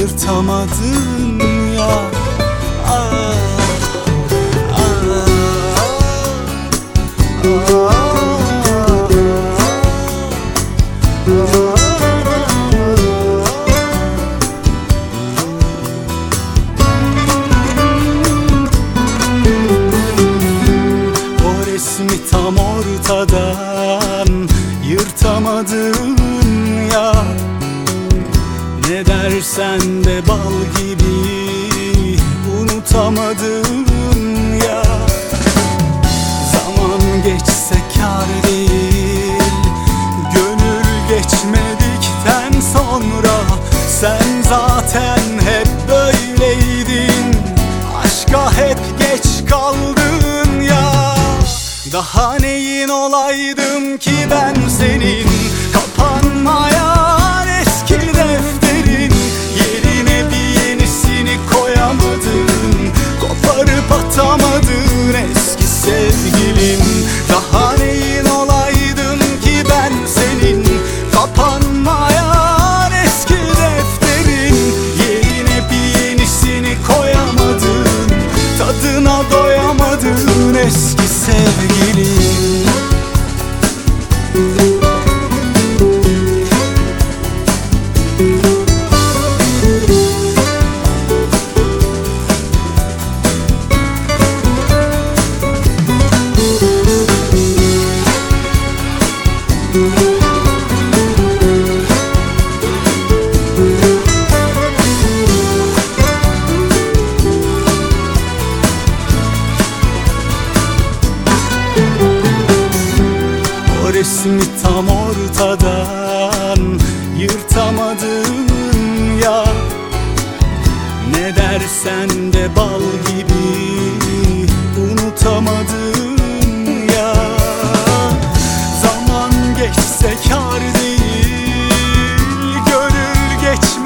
yırtamadın ya. Ah, ah, O resmi tam ortadan yırtamadın Dersen de bal gibi unutamadın ya. Zaman geçse kar değil Gönül geçmedikten sonra Sen zaten hep böyleydin. Aşka hep geç kaldın ya. Daha neyin olaydım ki ben senin Kapanmayan resmi tam ortadan yırtamadın ya. Ne dersen de bal gibi unutamadın ya. Zaman geçse kar değil Gönül geçmedikten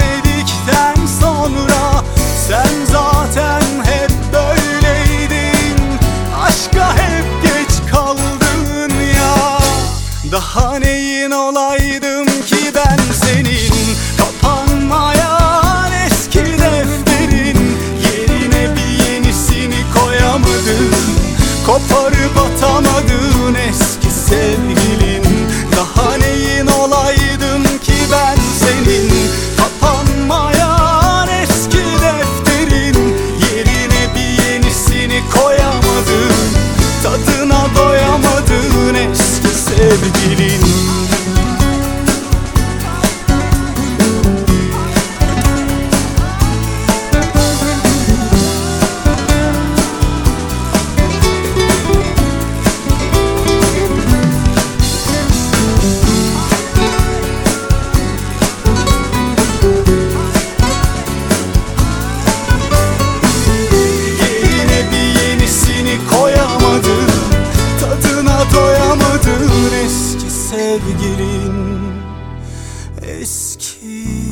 Neyin olaydım ki ben senin. Kapanmayan eski defterin. Yerine bir yenisini koyamadın Koparıp atamadın eski sevgilin. Daha neyin olaydım ki ben senin? Kapanmayan eski defterin. Yerine bir yenisini koyamadın Tadına doyamadın eski sevgilin sevgilin eski